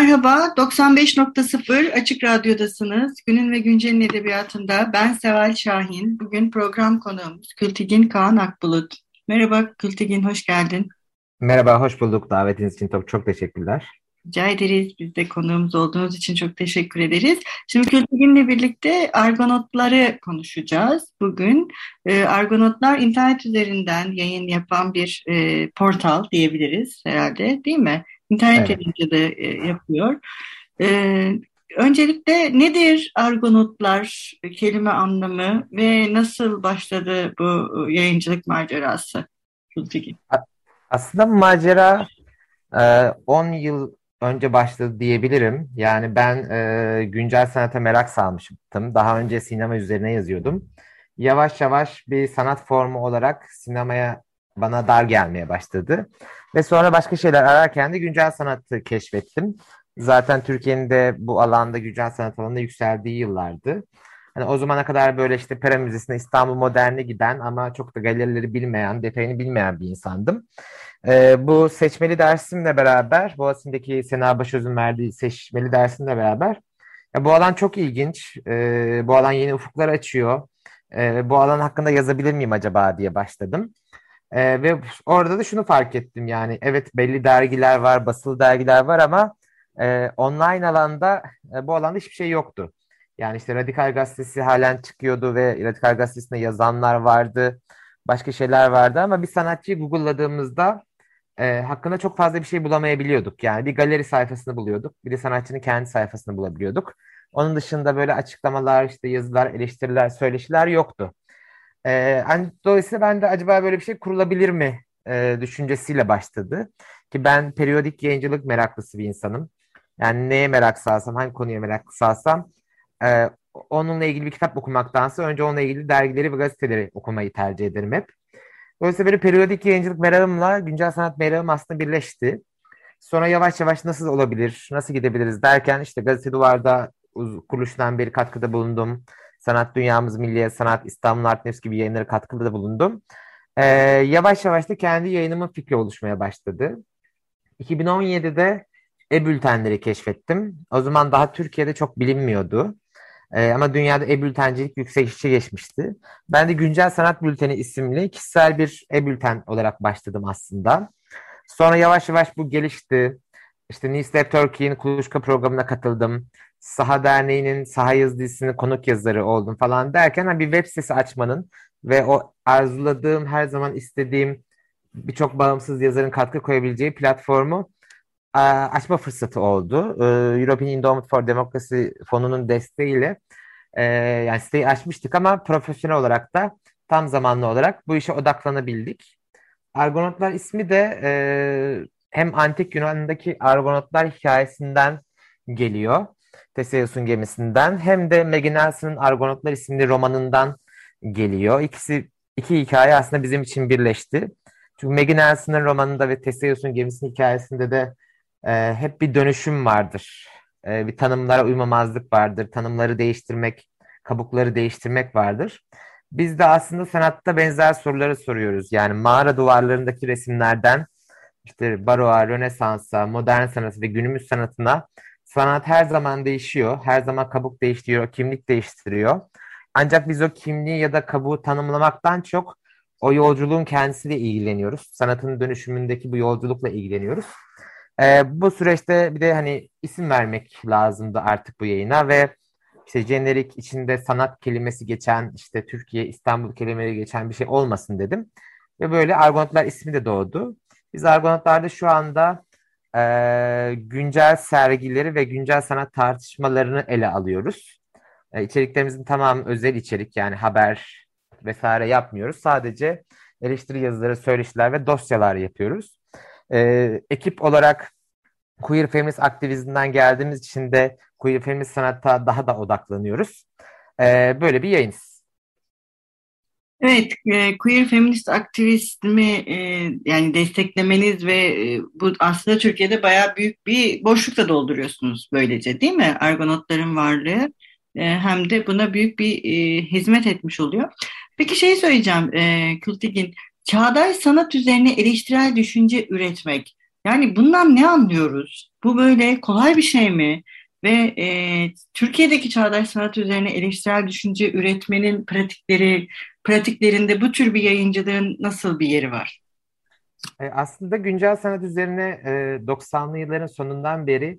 Merhaba, 95.0 Açık Radyo'dasınız. Günün ve Güncel'in edebiyatında ben Seval Şahin. Bugün program konuğumuz Kültigin Kaan Akbulut. Merhaba Kültigin, hoş geldin. Merhaba, hoş bulduk. Davetiniz için çok, çok teşekkürler. Rica ederiz. Biz de konuğumuz olduğunuz için çok teşekkür ederiz. Şimdi Kültigin'le birlikte Argonotları konuşacağız bugün. E, Argonotlar internet üzerinden yayın yapan bir e, portal diyebiliriz herhalde değil mi? İnternet evet. yayıncı da e, yapıyor. E, öncelikle nedir Argonotlar kelime anlamı ve nasıl başladı bu yayıncılık macerası? Aslında macera 10 e, yıl önce başladı diyebilirim. Yani ben e, güncel sanata merak salmıştım. Daha önce sinema üzerine yazıyordum. Yavaş yavaş bir sanat formu olarak sinemaya bana dar gelmeye başladı. Ve sonra başka şeyler ararken de güncel sanatı keşfettim. Zaten Türkiye'nin de bu alanda güncel sanat alanında yükseldiği yıllardı. Hani o zamana kadar böyle işte Pera Müzesi'ne İstanbul Modern'e giden ama çok da galerileri bilmeyen, detayını bilmeyen bir insandım. Ee, bu seçmeli dersimle beraber, Boğaziçi'ndeki Sena Başöz'ün verdiği seçmeli dersimle beraber ya bu alan çok ilginç. Ee, bu alan yeni ufuklar açıyor. Ee, bu alan hakkında yazabilir miyim acaba diye başladım. Ee, ve orada da şunu fark ettim yani evet belli dergiler var, basılı dergiler var ama e, online alanda e, bu alanda hiçbir şey yoktu. Yani işte Radikal Gazetesi halen çıkıyordu ve Radikal Gazetesi'nde yazanlar vardı. Başka şeyler vardı ama bir sanatçıyı Google'ladığımızda e, hakkında çok fazla bir şey bulamayabiliyorduk. Yani bir galeri sayfasını buluyorduk. Bir de sanatçının kendi sayfasını bulabiliyorduk. Onun dışında böyle açıklamalar, işte yazılar, eleştiriler, söyleşiler yoktu. E, dolayısıyla ben de acaba böyle bir şey kurulabilir mi e, düşüncesiyle başladı. Ki ben periyodik yayıncılık meraklısı bir insanım. Yani neye merak salsam, hangi konuya merak salsam e, onunla ilgili bir kitap okumaktansa önce onunla ilgili dergileri ve gazeteleri okumayı tercih ederim hep. Dolayısıyla böyle periyodik yayıncılık merakımla güncel sanat merakım aslında birleşti. Sonra yavaş yavaş nasıl olabilir, nasıl gidebiliriz derken işte Gazete Duvar'da kuruluştan beri katkıda bulundum. Sanat Dünyamız Milliye Sanat, İstanbul Art News gibi yayınlara katkıda bulundum. Ee, yavaş yavaş da kendi yayınımın fikri oluşmaya başladı. 2017'de e-bültenleri keşfettim. O zaman daha Türkiye'de çok bilinmiyordu. E, ama dünyada e-bültencilik yükselişe geçmişti. Ben de Güncel Sanat Bülteni isimli kişisel bir e-bülten olarak başladım aslında. Sonra yavaş yavaş bu gelişti. İşte Newsletter Turkey'in kuluçka programına katıldım. Saha Derneği'nin Saha Yazı dizisinin konuk yazarı oldum falan derken hani bir web sitesi açmanın ve o arzuladığım, her zaman istediğim birçok bağımsız yazarın katkı koyabileceği platformu açma fırsatı oldu. European Endowment for Democracy fonunun desteğiyle yani siteyi açmıştık ama profesyonel olarak da tam zamanlı olarak bu işe odaklanabildik. Argonotlar ismi de hem antik Yunan'daki Argonotlar hikayesinden geliyor. Teseus'un gemisinden hem de Maggie Nelson'ın Argonotlar isimli romanından geliyor. İkisi iki hikaye aslında bizim için birleşti. Çünkü Maggie Nelson'ın romanında ve Teseus'un gemisinin hikayesinde de e, hep bir dönüşüm vardır. E, bir tanımlara uymamazlık vardır. Tanımları değiştirmek, kabukları değiştirmek vardır. Biz de aslında sanatta benzer soruları soruyoruz. Yani mağara duvarlarındaki resimlerden işte baroğa, rönesansa, modern sanatı ve günümüz sanatına sanat her zaman değişiyor. Her zaman kabuk değiştiriyor, kimlik değiştiriyor. Ancak biz o kimliği ya da kabuğu tanımlamaktan çok o yolculuğun kendisiyle ilgileniyoruz. Sanatın dönüşümündeki bu yolculukla ilgileniyoruz. Ee, bu süreçte bir de hani isim vermek lazımdı artık bu yayına ve işte jenerik içinde sanat kelimesi geçen işte Türkiye İstanbul kelimeleri geçen bir şey olmasın dedim. Ve böyle Argonautlar ismi de doğdu. Biz Argonautlar'da şu anda e, güncel sergileri ve güncel sanat tartışmalarını ele alıyoruz. E, içeriklerimizin tamamı özel içerik yani haber, vesaire yapmıyoruz. Sadece eleştiri yazıları, söyleşiler ve dosyalar yapıyoruz. E, ekip olarak queer feminist aktivizmden geldiğimiz için de queer feminist sanatta daha da odaklanıyoruz. E, böyle bir yayınız. Evet, e, queer feminist aktivizmi e, yani desteklemeniz ve e, bu aslında Türkiye'de bayağı büyük bir boşlukla dolduruyorsunuz böylece değil mi? Argonotların varlığı hem de buna büyük bir hizmet etmiş oluyor. Peki şey söyleyeceğim e, Kültigin, çağdaş sanat üzerine eleştirel düşünce üretmek. Yani bundan ne anlıyoruz? Bu böyle kolay bir şey mi? Ve e, Türkiye'deki çağdaş sanat üzerine eleştirel düşünce üretmenin pratikleri, pratiklerinde bu tür bir yayıncılığın nasıl bir yeri var? E, aslında güncel sanat üzerine e, 90'lı yılların sonundan beri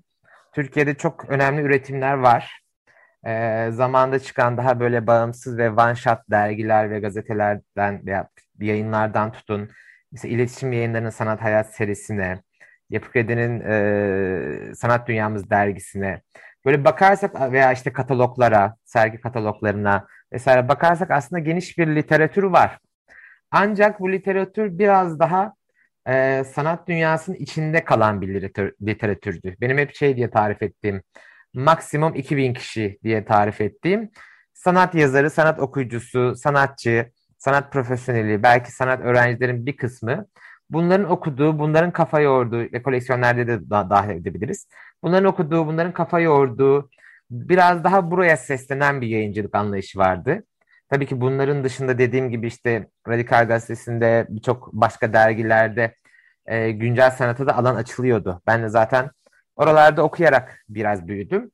Türkiye'de çok önemli üretimler var. E, zamanda çıkan daha böyle bağımsız ve one shot dergiler ve gazetelerden veya yayınlardan tutun. Mesela iletişim yayınlarının sanat hayat serisine, Yapı Kredi'nin e, Sanat Dünyamız dergisine böyle bakarsak veya işte kataloglara, sergi kataloglarına vesaire bakarsak aslında geniş bir literatür var. Ancak bu literatür biraz daha e, sanat dünyasının içinde kalan bir literatür, literatürdü. Benim hep şey diye tarif ettiğim, maksimum 2000 kişi diye tarif ettiğim sanat yazarı, sanat okuyucusu, sanatçı, sanat profesyoneli, belki sanat öğrencilerin bir kısmı bunların okuduğu, bunların kafa yorduğu ve koleksiyonlarda de dahil edebiliriz. Bunların okuduğu, bunların kafa yorduğu biraz daha buraya seslenen bir yayıncılık anlayışı vardı. Tabii ki bunların dışında dediğim gibi işte Radikal Gazetesi'nde birçok başka dergilerde e, güncel sanata da alan açılıyordu. Ben de zaten oralarda okuyarak biraz büyüdüm.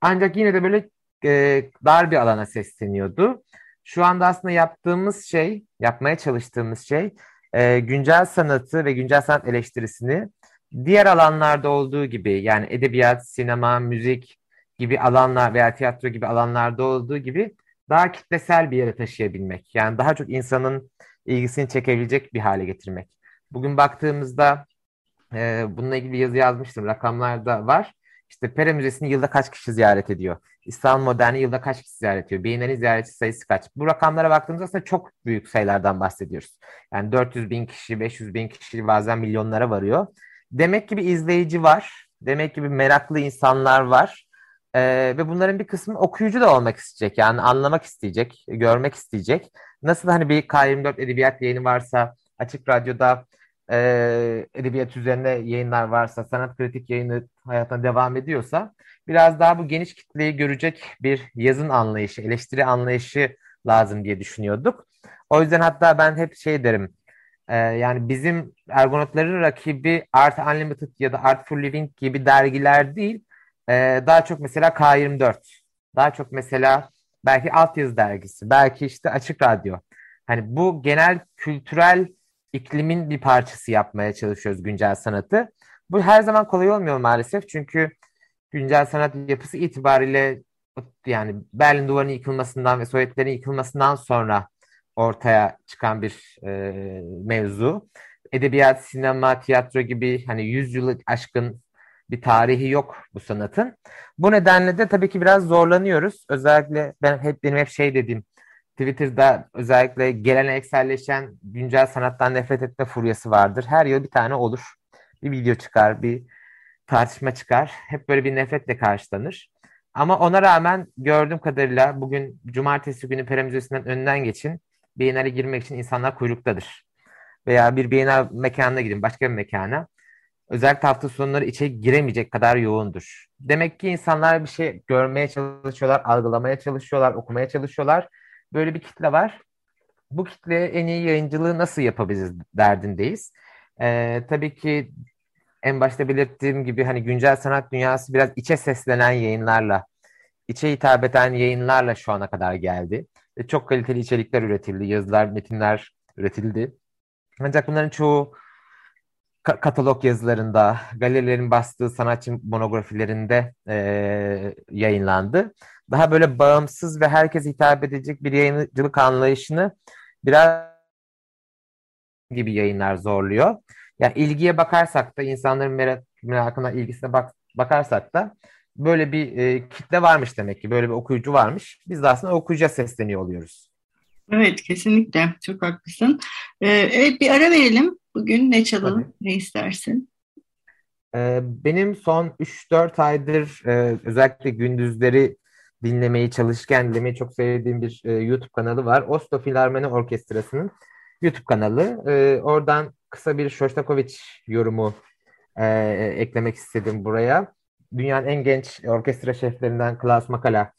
Ancak yine de böyle e, dar bir alana sesleniyordu. Şu anda aslında yaptığımız şey, yapmaya çalıştığımız şey e, güncel sanatı ve güncel sanat eleştirisini diğer alanlarda olduğu gibi yani edebiyat, sinema, müzik gibi alanlar veya tiyatro gibi alanlarda olduğu gibi daha kitlesel bir yere taşıyabilmek. Yani daha çok insanın ilgisini çekebilecek bir hale getirmek. Bugün baktığımızda e, bununla ilgili bir yazı yazmıştım. Rakamlarda var. İşte Pera Müzesi'ni yılda kaç kişi ziyaret ediyor? İstanbul Moderni yılda kaç kişi ziyaret ediyor? Beyinlerin ziyaretçi sayısı kaç? Bu rakamlara baktığımızda aslında çok büyük sayılardan bahsediyoruz. Yani 400 bin kişi, 500 bin kişi bazen milyonlara varıyor. Demek ki bir izleyici var. Demek ki bir meraklı insanlar var. Ee, ve bunların bir kısmı okuyucu da olmak isteyecek. Yani anlamak isteyecek, görmek isteyecek. Nasıl hani bir K24 edebiyat yayını varsa, Açık Radyo'da e, edebiyat üzerine yayınlar varsa, sanat kritik yayını hayatına devam ediyorsa biraz daha bu geniş kitleyi görecek bir yazın anlayışı, eleştiri anlayışı lazım diye düşünüyorduk. O yüzden hatta ben hep şey derim, e, yani bizim Ergonotların rakibi Art Unlimited ya da Art for Living gibi dergiler değil, e, daha çok mesela K24, daha çok mesela belki Altyazı dergisi, belki işte Açık Radyo. Hani bu genel kültürel iklimin bir parçası yapmaya çalışıyoruz güncel sanatı. Bu her zaman kolay olmuyor maalesef çünkü güncel sanat yapısı itibariyle yani Berlin Duvarı'nın yıkılmasından ve Sovyetlerin yıkılmasından sonra ortaya çıkan bir e, mevzu. Edebiyat, sinema, tiyatro gibi hani 100 yılı aşkın bir tarihi yok bu sanatın. Bu nedenle de tabii ki biraz zorlanıyoruz. Özellikle ben hep benim hep şey dediğim Twitter'da özellikle gelenekselleşen güncel sanattan nefret etme furyası vardır. Her yıl bir tane olur. Bir video çıkar, bir tartışma çıkar. Hep böyle bir nefretle karşılanır. Ama ona rağmen gördüğüm kadarıyla bugün cumartesi günü Pera Müzesi'nden önünden geçin. Biennale girmek için insanlar kuyruktadır. Veya bir Biennale mekanına gidin, başka bir mekana. Özellikle hafta sonları içe giremeyecek kadar yoğundur. Demek ki insanlar bir şey görmeye çalışıyorlar, algılamaya çalışıyorlar, okumaya çalışıyorlar böyle bir kitle var. Bu kitleye en iyi yayıncılığı nasıl yapabiliriz derdindeyiz. Ee, tabii ki en başta belirttiğim gibi hani güncel sanat dünyası biraz içe seslenen yayınlarla, içe hitap eden yayınlarla şu ana kadar geldi. Ve çok kaliteli içerikler üretildi, yazılar, metinler üretildi. Ancak bunların çoğu katalog yazılarında, galerilerin bastığı sanatçı monografilerinde e, yayınlandı. Daha böyle bağımsız ve herkes hitap edecek bir yayıncılık anlayışını biraz gibi yayınlar zorluyor. Yani ilgiye bakarsak da insanların merak, merakına, ilgisine bak, bakarsak da böyle bir e, kitle varmış demek ki. Böyle bir okuyucu varmış. Biz de aslında okuyucuya sesleniyor oluyoruz. Evet kesinlikle çok haklısın. Ee, evet bir ara verelim. Bugün ne çalalım, Tabii. ne istersin? Ee, benim son 3-4 aydır e, özellikle gündüzleri dinlemeyi, çalışırken dinlemeyi çok sevdiğim bir e, YouTube kanalı var. Oslo Filarmoni Orkestrası'nın YouTube kanalı. E, oradan kısa bir Shostakovich yorumu eklemek istedim buraya. Dünyanın en genç orkestra şeflerinden Klaus Makala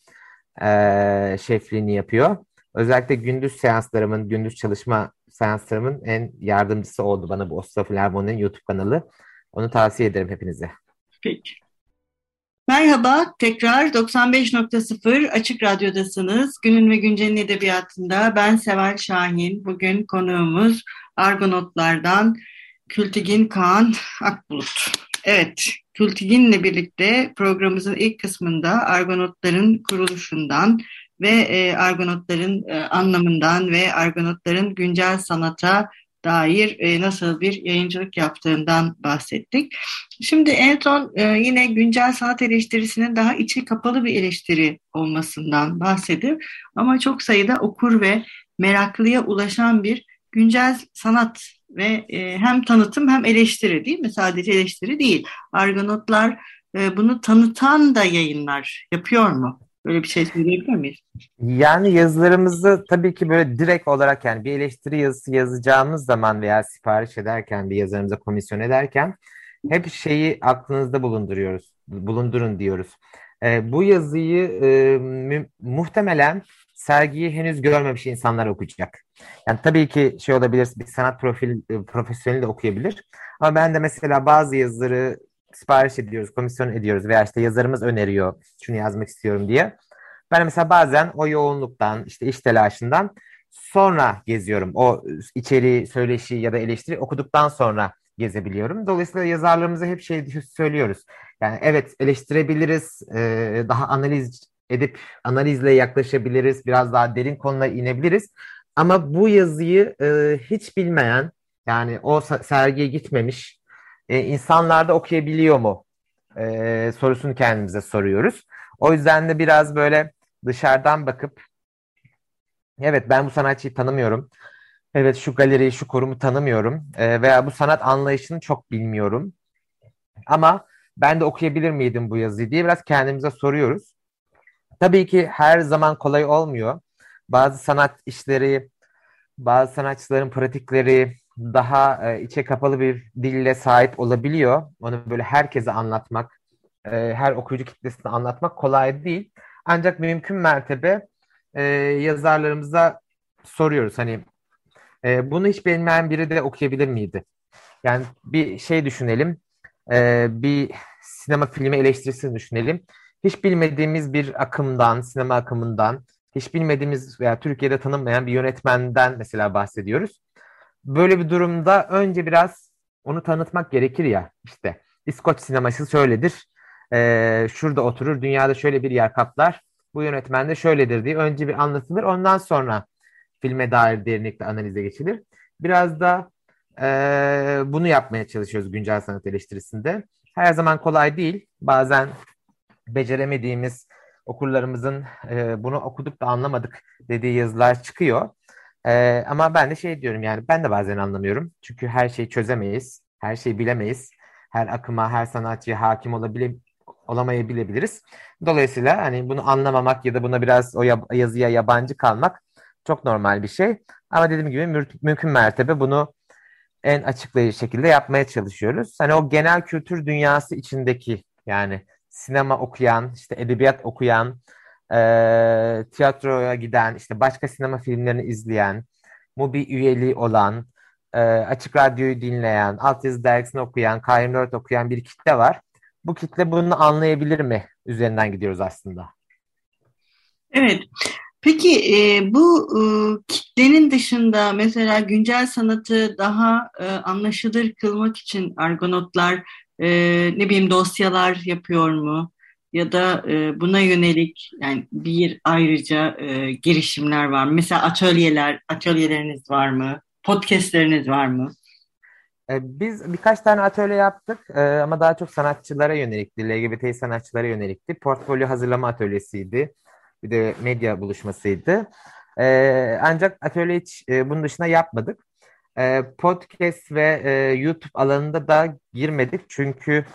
şefliğini yapıyor. Özellikle gündüz seanslarımın, gündüz çalışma seanslarımın en yardımcısı oldu bana bu Oslo Filarmoni'nin YouTube kanalı. Onu tavsiye ederim hepinize. Peki. Merhaba, tekrar 95.0 Açık Radyo'dasınız. Günün ve Güncel'in edebiyatında ben Seval Şahin. Bugün konuğumuz Argonotlardan Kültigin Kaan Akbulut. Evet, Kültigin'le birlikte programımızın ilk kısmında Argonotların kuruluşundan ve e, Argonotların e, anlamından ve Argonotların güncel sanata dair e, nasıl bir yayıncılık yaptığından bahsettik. Şimdi en son e, yine güncel sanat eleştirisinin daha içi kapalı bir eleştiri olmasından bahsedip ama çok sayıda okur ve meraklıya ulaşan bir güncel sanat ve e, hem tanıtım hem eleştiri değil mi? Sadece eleştiri değil. Argonotlar e, bunu tanıtan da yayınlar yapıyor mu? Böyle bir şey söyleyebilir miyiz? Yani yazılarımızı tabii ki böyle direkt olarak yani bir eleştiri yazısı yazacağımız zaman veya sipariş ederken bir yazarımıza komisyon ederken hep şeyi aklınızda bulunduruyoruz, bulundurun diyoruz. E, bu yazıyı e, mu muhtemelen sergiyi henüz görmemiş insanlar okuyacak. Yani tabii ki şey olabilir, bir sanat profil, e, profesyoneli de okuyabilir. Ama ben de mesela bazı yazıları sipariş ediyoruz, komisyon ediyoruz veya işte yazarımız öneriyor şunu yazmak istiyorum diye. Ben mesela bazen o yoğunluktan, işte iş telaşından sonra geziyorum. O içeriği, söyleşi ya da eleştiri okuduktan sonra gezebiliyorum. Dolayısıyla yazarlarımıza hep şey söylüyoruz. Yani evet eleştirebiliriz, daha analiz edip analizle yaklaşabiliriz, biraz daha derin konulara inebiliriz. Ama bu yazıyı hiç bilmeyen, yani o sergiye gitmemiş, e, insanlar da okuyabiliyor mu e, sorusunu kendimize soruyoruz. O yüzden de biraz böyle dışarıdan bakıp evet ben bu sanatçıyı tanımıyorum. Evet şu galeriyi, şu kurumu tanımıyorum e, veya bu sanat anlayışını çok bilmiyorum. Ama ben de okuyabilir miydim bu yazıyı diye biraz kendimize soruyoruz. Tabii ki her zaman kolay olmuyor. Bazı sanat işleri, bazı sanatçıların pratikleri, daha e, içe kapalı bir dille sahip olabiliyor. Onu böyle herkese anlatmak, e, her okuyucu kitlesine anlatmak kolay değil. Ancak mümkün mertebe e, yazarlarımıza soruyoruz hani e, bunu hiç bilmeyen biri de okuyabilir miydi? Yani bir şey düşünelim, e, bir sinema filmi eleştirisini düşünelim. Hiç bilmediğimiz bir akımdan, sinema akımından, hiç bilmediğimiz veya Türkiye'de tanınmayan bir yönetmenden mesela bahsediyoruz böyle bir durumda önce biraz onu tanıtmak gerekir ya işte İskoç sineması şöyledir. Ee, şurada oturur, dünyada şöyle bir yer kaplar. Bu yönetmen de şöyledir diye önce bir anlatılır. Ondan sonra filme dair derinlikle analize geçilir. Biraz da e, bunu yapmaya çalışıyoruz güncel sanat eleştirisinde. Her zaman kolay değil. Bazen beceremediğimiz okurlarımızın e, bunu okuduk da anlamadık dediği yazılar çıkıyor. Ee, ama ben de şey diyorum yani ben de bazen anlamıyorum. Çünkü her şeyi çözemeyiz. Her şeyi bilemeyiz. Her akıma, her sanatçıya hakim olabile olamayabiliriz. Dolayısıyla hani bunu anlamamak ya da buna biraz o yab yazıya yabancı kalmak çok normal bir şey. Ama dediğim gibi mü mümkün mertebe bunu en açıklayıcı şekilde yapmaya çalışıyoruz. Hani o genel kültür dünyası içindeki yani sinema okuyan, işte edebiyat okuyan, e, tiyatroya giden, işte başka sinema filmlerini izleyen, Mubi üyeliği olan, e, Açık Radyo'yu dinleyen, altyazı dergisini okuyan, K24 okuyan bir kitle var. Bu kitle bunu anlayabilir mi? Üzerinden gidiyoruz aslında. Evet. Peki e, bu e, kitlenin dışında mesela güncel sanatı daha e, anlaşılır kılmak için Argonotlar e, ne bileyim dosyalar yapıyor mu? Ya da e, buna yönelik yani bir ayrıca e, girişimler var mı? Mesela atölyeler, atölyeleriniz var mı? Podcastleriniz var mı? E, biz birkaç tane atölye yaptık e, ama daha çok sanatçılara yönelikti, LGBT sanatçılara yönelikti. Portfolyo hazırlama atölyesiydi, bir de medya buluşmasıydı. E, ancak atölye hiç bunun dışında yapmadık. Podcast ve YouTube alanında da girmedik çünkü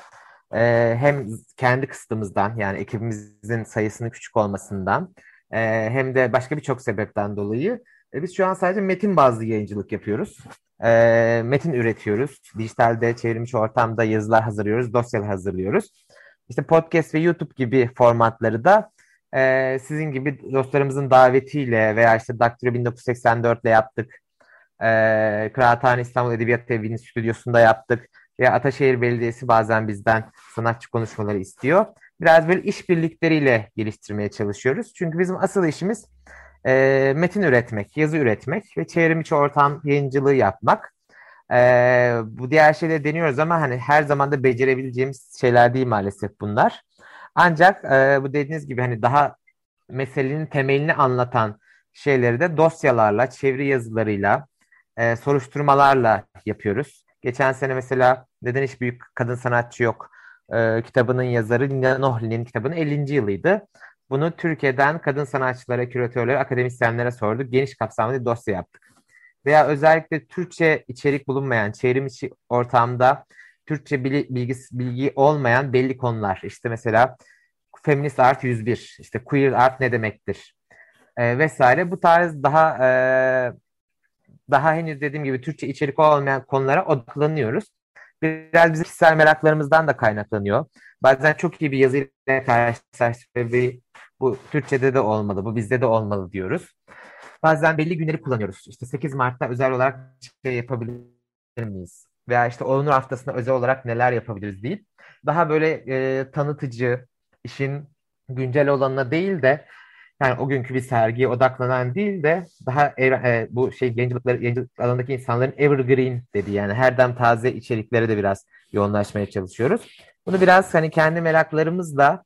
e, hem kendi kısıtımızdan yani ekibimizin sayısının küçük olmasından e, hem de başka birçok sebepten dolayı e, biz şu an sadece metin bazlı yayıncılık yapıyoruz. E, metin üretiyoruz. Dijitalde çevrimiçi ortamda yazılar hazırlıyoruz, dosyalar hazırlıyoruz. İşte podcast ve YouTube gibi formatları da e, sizin gibi dostlarımızın davetiyle veya işte Daktilo 1984 ile yaptık. E, Kıraathane İstanbul Edebiyat Evi'nin stüdyosunda yaptık. Veya Ataşehir Belediyesi bazen bizden sanatçı konuşmaları istiyor. Biraz böyle işbirlikleriyle geliştirmeye çalışıyoruz. Çünkü bizim asıl işimiz e, metin üretmek, yazı üretmek ve çevrimiçi ortam yayıncılığı yapmak. E, bu diğer şeyleri deniyoruz ama hani her zaman da becerebileceğimiz şeyler değil maalesef bunlar. Ancak e, bu dediğiniz gibi hani daha meselenin temelini anlatan şeyleri de dosyalarla, çeviri yazılarıyla, e, soruşturmalarla yapıyoruz. Geçen sene mesela Neden Hiç Büyük Kadın Sanatçı Yok e, kitabının yazarı Nina Nohli'nin kitabının 50. yılıydı. Bunu Türkiye'den kadın sanatçılara, küratörlere, akademisyenlere sorduk. Geniş kapsamlı bir dosya yaptık. Veya özellikle Türkçe içerik bulunmayan, çevrim içi ortamda Türkçe bilgi, bilgi olmayan belli konular. İşte mesela feminist art 101, işte queer art ne demektir e, vesaire. Bu tarz daha e, daha henüz dediğim gibi Türkçe içerik olmayan konulara odaklanıyoruz. Biraz bizim kişisel meraklarımızdan da kaynaklanıyor. Bazen çok iyi bir yazıyla karşılaştık bu Türkçe'de de olmalı, bu bizde de olmalı diyoruz. Bazen belli günleri kullanıyoruz. İşte 8 Mart'ta özel olarak şey yapabilir miyiz? Veya işte Onur haftasında özel olarak neler yapabiliriz deyip daha böyle e, tanıtıcı, işin güncel olanına değil de yani o günkü bir sergiye odaklanan değil de daha e, bu şey yayıncılıkları, yayıncılık alanındaki insanların evergreen dedi yani her dem taze içeriklere de biraz yoğunlaşmaya çalışıyoruz. Bunu biraz hani kendi meraklarımızla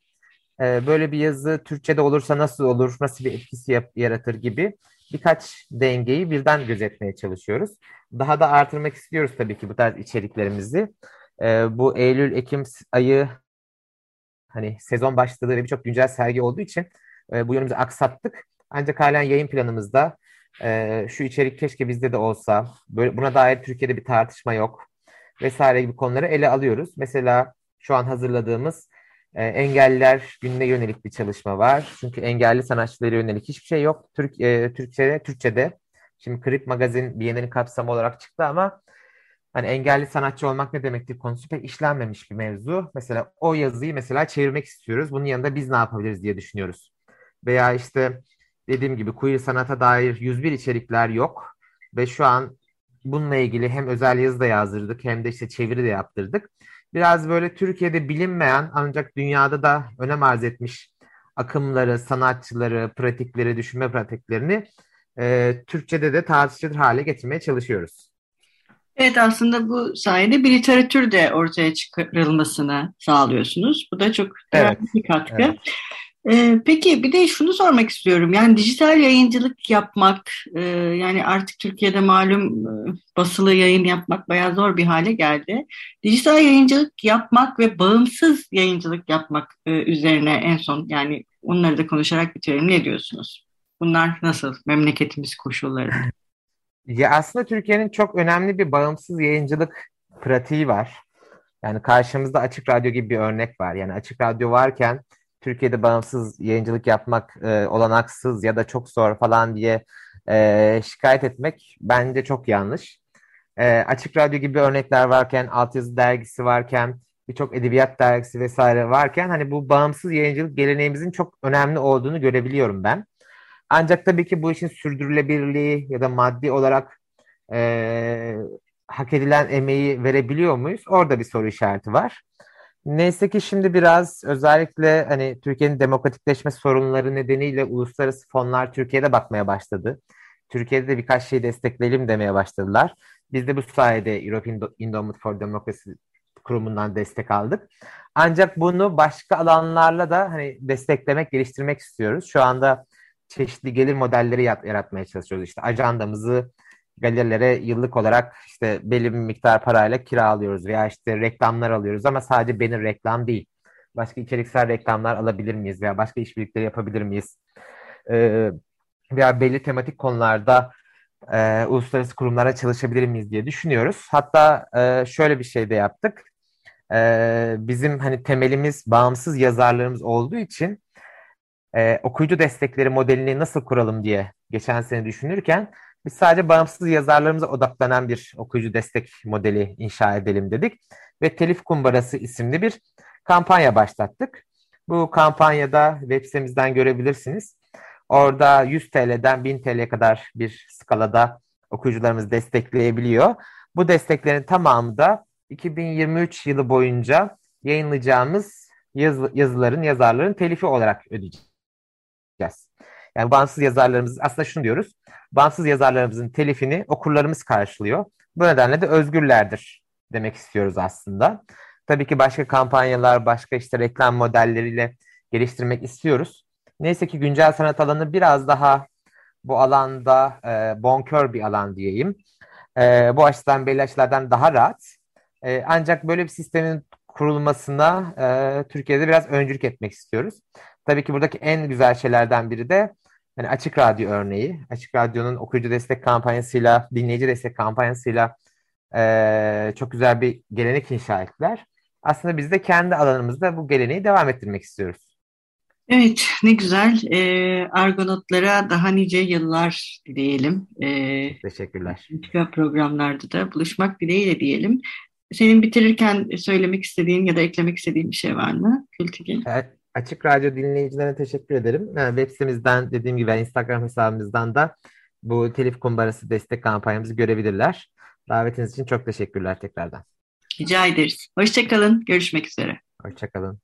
e, böyle bir yazı Türkçe'de olursa nasıl olur, nasıl bir etkisi yap, yaratır gibi birkaç dengeyi birden gözetmeye çalışıyoruz. Daha da artırmak istiyoruz tabii ki bu tarz içeriklerimizi. E, bu Eylül-Ekim ayı hani sezon başladığı ve birçok güncel sergi olduğu için e, bu yönümüzü aksattık. Ancak halen yayın planımızda e, şu içerik keşke bizde de olsa, böyle buna dair Türkiye'de bir tartışma yok vesaire gibi konuları ele alıyoruz. Mesela şu an hazırladığımız e, engelliler gününe yönelik bir çalışma var. Çünkü engelli sanatçılara yönelik hiçbir şey yok. Türk e, Türkçe'de, Türkçe'de. Şimdi Krip Magazin Biyener'in kapsamı olarak çıktı ama hani engelli sanatçı olmak ne demektir konusu pek işlenmemiş bir mevzu. Mesela o yazıyı mesela çevirmek istiyoruz. Bunun yanında biz ne yapabiliriz diye düşünüyoruz. Veya işte dediğim gibi queer sanata dair 101 içerikler yok. Ve şu an bununla ilgili hem özel yazı da yazdırdık hem de işte çeviri de yaptırdık. Biraz böyle Türkiye'de bilinmeyen ancak dünyada da önem arz etmiş akımları, sanatçıları, pratikleri, düşünme pratiklerini e, Türkçe'de de tartışılır hale getirmeye çalışıyoruz. Evet aslında bu sayede bir literatür de ortaya çıkarılmasını sağlıyorsunuz. Bu da çok evet. bir katkı. Evet. Ee, peki bir de şunu sormak istiyorum. Yani dijital yayıncılık yapmak, e, yani artık Türkiye'de malum e, basılı yayın yapmak bayağı zor bir hale geldi. Dijital yayıncılık yapmak ve bağımsız yayıncılık yapmak e, üzerine en son yani onları da konuşarak bitirelim. Ne diyorsunuz? Bunlar nasıl memleketimiz koşulları? Ya aslında Türkiye'nin çok önemli bir bağımsız yayıncılık pratiği var. Yani karşımızda Açık Radyo gibi bir örnek var. Yani Açık Radyo varken Türkiye'de bağımsız yayıncılık yapmak e, olanaksız ya da çok zor falan diye e, şikayet etmek bence çok yanlış. E, Açık Radyo gibi örnekler varken, Altyazı Dergisi varken, birçok edebiyat dergisi vesaire varken hani bu bağımsız yayıncılık geleneğimizin çok önemli olduğunu görebiliyorum ben. Ancak tabii ki bu işin sürdürülebilirliği ya da maddi olarak e, hak edilen emeği verebiliyor muyuz? Orada bir soru işareti var. Neyse ki şimdi biraz özellikle hani Türkiye'nin demokratikleşme sorunları nedeniyle uluslararası fonlar Türkiye'de bakmaya başladı. Türkiye'de de birkaç şeyi destekleyelim demeye başladılar. Biz de bu sayede European Endowment for Democracy kurumundan destek aldık. Ancak bunu başka alanlarla da hani desteklemek, geliştirmek istiyoruz. Şu anda çeşitli gelir modelleri yaratmaya çalışıyoruz. İşte ajandamızı galerilere yıllık olarak işte belli bir miktar parayla kiralıyoruz veya işte reklamlar alıyoruz ama sadece benim reklam değil. Başka içeriksel reklamlar alabilir miyiz veya başka işbirlikleri yapabilir miyiz? Ee, veya belli tematik konularda e, uluslararası kurumlara çalışabilir miyiz diye düşünüyoruz. Hatta e, şöyle bir şey de yaptık. E, bizim hani temelimiz bağımsız yazarlarımız olduğu için e, okuyucu destekleri modelini nasıl kuralım diye geçen sene düşünürken biz sadece bağımsız yazarlarımıza odaklanan bir okuyucu destek modeli inşa edelim dedik ve Telif Kumbarası isimli bir kampanya başlattık. Bu kampanyada web sitemizden görebilirsiniz. Orada 100 TL'den 1000 TL'ye kadar bir skalada okuyucularımız destekleyebiliyor. Bu desteklerin tamamı da 2023 yılı boyunca yayınlayacağımız yazı, yazıların, yazarların telifi olarak ödeyeceğiz. Yani bağımsız yazarlarımız aslında şunu diyoruz. Bağımsız yazarlarımızın telifini okurlarımız karşılıyor. Bu nedenle de özgürlerdir demek istiyoruz aslında. Tabii ki başka kampanyalar, başka işte reklam modelleriyle geliştirmek istiyoruz. Neyse ki güncel sanat alanı biraz daha bu alanda e, bonkör bir alan diyeyim. E, bu açıdan belli açılardan daha rahat. E, ancak böyle bir sistemin kurulmasına e, Türkiye'de biraz öncülük etmek istiyoruz. Tabii ki buradaki en güzel şeylerden biri de hani Açık Radyo örneği. Açık Radyo'nun okuyucu destek kampanyasıyla, dinleyici destek kampanyasıyla e, çok güzel bir gelenek inşa ettiler. Aslında biz de kendi alanımızda bu geleneği devam ettirmek istiyoruz. Evet, ne güzel. Ee, Argonotlara daha nice yıllar dileyelim. Ee, Teşekkürler. Programlarda da buluşmak dileğiyle diyelim. Senin bitirirken söylemek istediğin ya da eklemek istediğin bir şey var mı Kültige? Evet, Açık Radyo dinleyicilerine teşekkür ederim. Yani web sitemizden dediğim gibi Instagram hesabımızdan da bu telif kumbarası destek kampanyamızı görebilirler. Davetiniz için çok teşekkürler tekrardan. Rica ederiz. Hoşçakalın. Görüşmek üzere. Hoşçakalın.